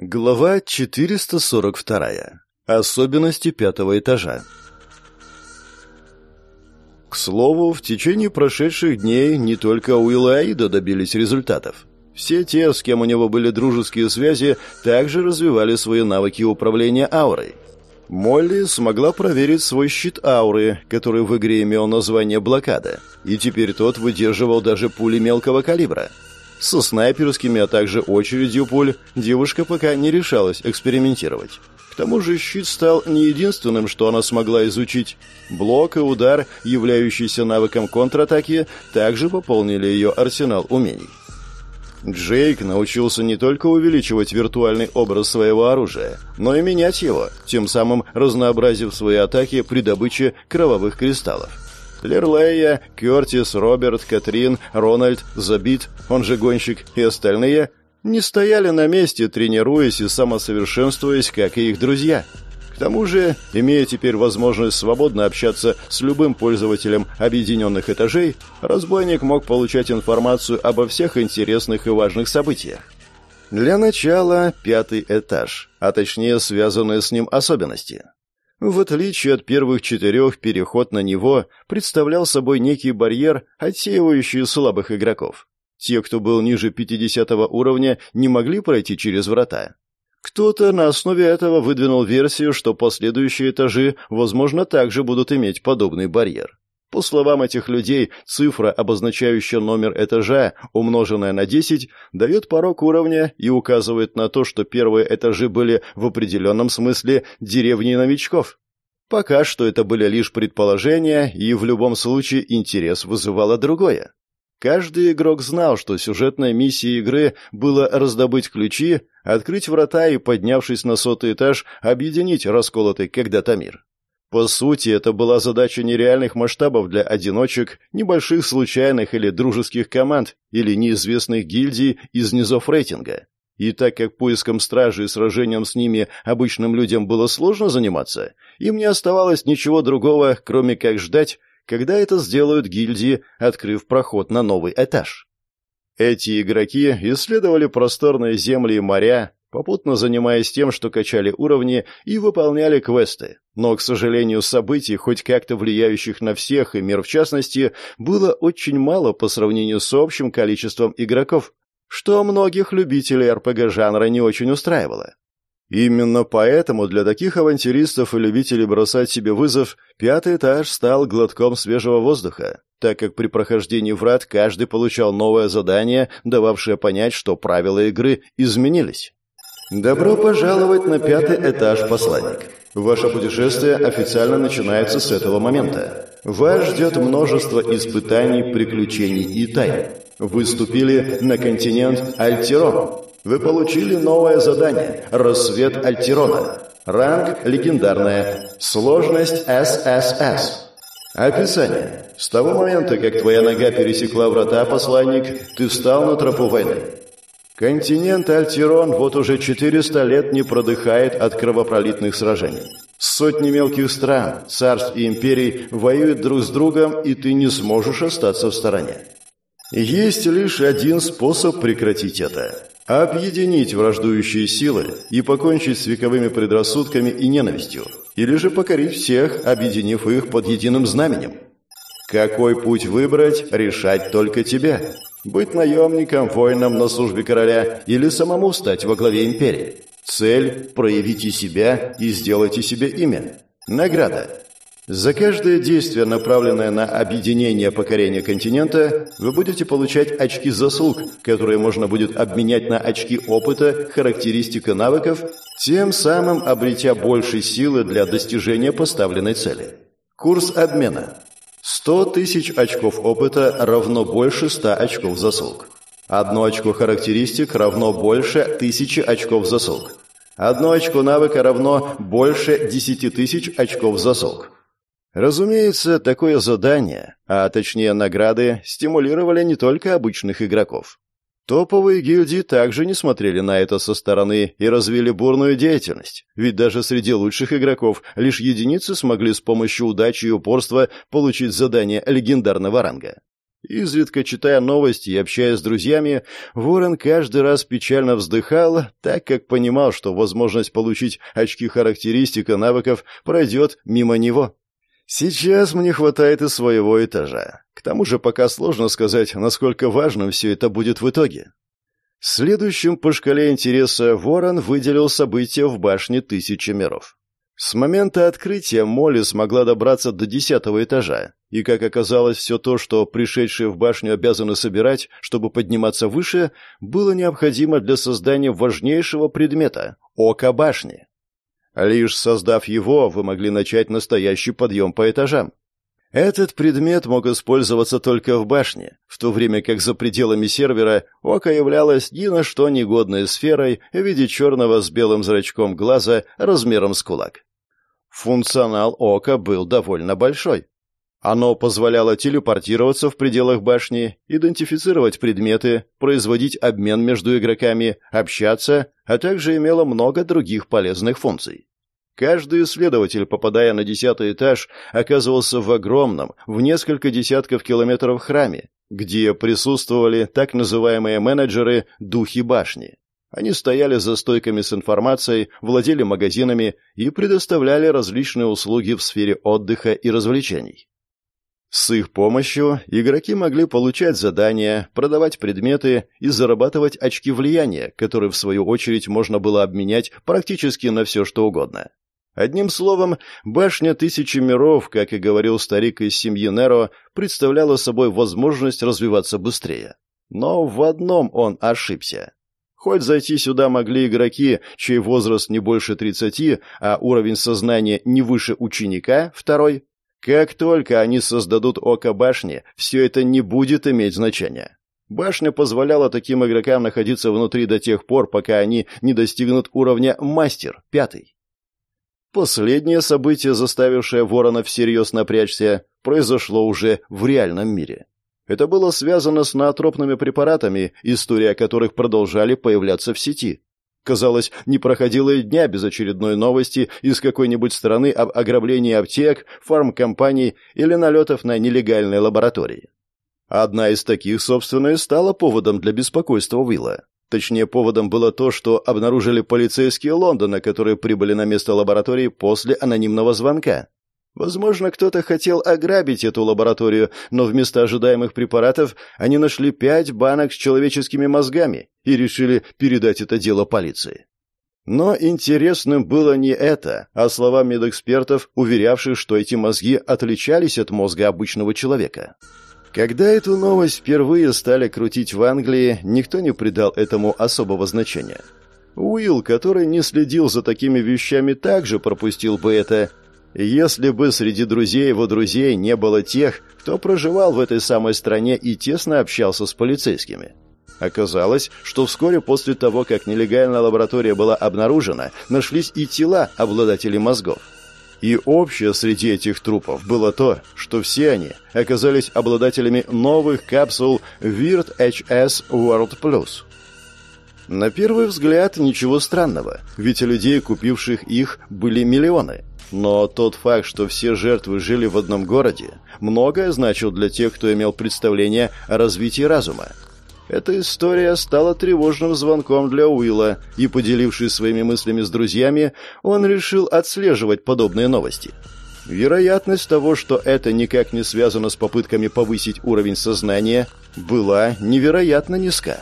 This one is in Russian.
Глава 442. Особенности пятого этажа. К слову, в течение прошедших дней не только Уилл и Аида добились результатов. Все те, с кем у него были дружеские связи, также развивали свои навыки управления аурой. Молли смогла проверить свой щит ауры, который в игре имел название «Блокада», и теперь тот выдерживал даже пули мелкого калибра – со снайперскими, а также очередью пуль девушка пока не решалась экспериментировать. К тому же щит стал не единственным, что она смогла изучить. Блок и удар, являющиеся навыком контратаки, также пополнили ее арсенал умений. Джейк научился не только увеличивать виртуальный образ своего оружия, но и менять его, тем самым разнообразив свои атаки при добыче кровавых кристаллов. Лерлея, Кертис, Роберт, Катрин, Рональд, Забит, он же гонщик и остальные не стояли на месте, тренируясь и самосовершенствуясь, как и их друзья. К тому же, имея теперь возможность свободно общаться с любым пользователем объединенных этажей, разбойник мог получать информацию обо всех интересных и важных событиях. Для начала пятый этаж, а точнее связанные с ним особенности. В отличие от первых четырех, переход на него представлял собой некий барьер, отсеивающий слабых игроков. Те, кто был ниже 50 уровня, не могли пройти через врата. Кто-то на основе этого выдвинул версию, что последующие этажи, возможно, также будут иметь подобный барьер. По словам этих людей, цифра, обозначающая номер этажа, умноженная на 10, дает порог уровня и указывает на то, что первые этажи были в определенном смысле деревней новичков. Пока что это были лишь предположения, и в любом случае интерес вызывало другое. Каждый игрок знал, что сюжетной миссией игры было раздобыть ключи, открыть врата и, поднявшись на сотый этаж, объединить расколотый когда-то мир. По сути, это была задача нереальных масштабов для одиночек, небольших случайных или дружеских команд, или неизвестных гильдий из низов рейтинга. И так как поиском стражи и сражением с ними обычным людям было сложно заниматься, им не оставалось ничего другого, кроме как ждать, когда это сделают гильдии, открыв проход на новый этаж. Эти игроки исследовали просторные земли и моря, попутно занимаясь тем, что качали уровни и выполняли квесты. Но, к сожалению, событий, хоть как-то влияющих на всех и мир в частности, было очень мало по сравнению с общим количеством игроков, что многих любителей РПГ-жанра не очень устраивало. Именно поэтому для таких авантюристов и любителей бросать себе вызов пятый этаж стал глотком свежего воздуха, так как при прохождении врат каждый получал новое задание, дававшее понять, что правила игры изменились. Добро пожаловать на пятый этаж, посланник. Ваше путешествие официально начинается с этого момента. Вас ждет множество испытаний, приключений и тайн. Вы ступили на континент Альтирон. Вы получили новое задание «Рассвет Альтирона». Ранг «Легендарная». Сложность «ССС». Описание. С того момента, как твоя нога пересекла врата, посланник, ты встал на тропу войны. Континент Альтирон вот уже 400 лет не продыхает от кровопролитных сражений. Сотни мелких стран, царств и империй воюют друг с другом, и ты не сможешь остаться в стороне. Есть лишь один способ прекратить это – объединить враждующие силы и покончить с вековыми предрассудками и ненавистью, или же покорить всех, объединив их под единым знаменем. Какой путь выбрать, решать только тебе – быть наемником, воином на службе короля или самому стать во главе империи. Цель – проявите себя и сделайте себе имя. Награда. За каждое действие, направленное на объединение покорения континента, вы будете получать очки заслуг, которые можно будет обменять на очки опыта, характеристик и навыков, тем самым обретя больше силы для достижения поставленной цели. Курс обмена. 100 тысяч очков опыта равно больше 100 очков заслуг. Одно очко характеристик равно больше 1000 очков заслуг. Одно очко навыка равно больше 10 тысяч очков заслуг. Разумеется, такое задание, а точнее награды, стимулировали не только обычных игроков. Топовые гильдии также не смотрели на это со стороны и развили бурную деятельность, ведь даже среди лучших игроков лишь единицы смогли с помощью удачи и упорства получить задание легендарного ранга. Изредка читая новости и общаясь с друзьями, Ворон каждый раз печально вздыхал, так как понимал, что возможность получить очки характеристика навыков пройдет мимо него. Сейчас мне хватает и своего этажа. К тому же пока сложно сказать, насколько важным все это будет в итоге. Следующим по шкале интереса Ворон выделил события в башне Тысячи миров. С момента открытия Молли смогла добраться до десятого этажа, и, как оказалось, все то, что пришедшие в башню обязаны собирать, чтобы подниматься выше, было необходимо для создания важнейшего предмета — ока башни. Лишь создав его, вы могли начать настоящий подъем по этажам. Этот предмет мог использоваться только в башне, в то время как за пределами сервера око являлось ни на что негодной сферой в виде черного с белым зрачком глаза размером с кулак. Функционал ока был довольно большой. Оно позволяло телепортироваться в пределах башни, идентифицировать предметы, производить обмен между игроками, общаться, а также имело много других полезных функций. Каждый исследователь, попадая на десятый этаж, оказывался в огромном, в несколько десятков километров храме, где присутствовали так называемые менеджеры «духи башни». Они стояли за стойками с информацией, владели магазинами и предоставляли различные услуги в сфере отдыха и развлечений. С их помощью игроки могли получать задания, продавать предметы и зарабатывать очки влияния, которые в свою очередь можно было обменять практически на все что угодно. Одним словом, башня Тысячи Миров, как и говорил старик из семьи Неро, представляла собой возможность развиваться быстрее. Но в одном он ошибся. Хоть зайти сюда могли игроки, чей возраст не больше 30, а уровень сознания не выше ученика, второй, как только они создадут око башни, все это не будет иметь значения. Башня позволяла таким игрокам находиться внутри до тех пор, пока они не достигнут уровня мастер, пятый. Последнее событие, заставившее Ворона всерьез напрячься, произошло уже в реальном мире. Это было связано с наотропными препаратами, истории о которых продолжали появляться в сети. Казалось, не проходило и дня без очередной новости из какой-нибудь страны об ограблении аптек, фармкомпаний или налетов на нелегальные лаборатории. Одна из таких, собственно, и стала поводом для беспокойства Уилла. Точнее, поводом было то, что обнаружили полицейские Лондона, которые прибыли на место лаборатории после анонимного звонка. Возможно, кто-то хотел ограбить эту лабораторию, но вместо ожидаемых препаратов они нашли пять банок с человеческими мозгами и решили передать это дело полиции. Но интересным было не это, а слова медэкспертов, уверявших, что эти мозги отличались от мозга обычного человека. Когда эту новость впервые стали крутить в Англии, никто не придал этому особого значения. Уилл, который не следил за такими вещами, также пропустил бы это, если бы среди друзей его друзей не было тех, кто проживал в этой самой стране и тесно общался с полицейскими. Оказалось, что вскоре после того, как нелегальная лаборатория была обнаружена, нашлись и тела обладателей мозгов. И общее среди этих трупов было то, что все они оказались обладателями новых капсул Weird HS World Plus. На первый взгляд ничего странного, ведь людей, купивших их, были миллионы. Но тот факт, что все жертвы жили в одном городе, многое значил для тех, кто имел представление о развитии разума. Эта история стала тревожным звонком для Уилла, и, поделившись своими мыслями с друзьями, он решил отслеживать подобные новости. Вероятность того, что это никак не связано с попытками повысить уровень сознания, была невероятно низка.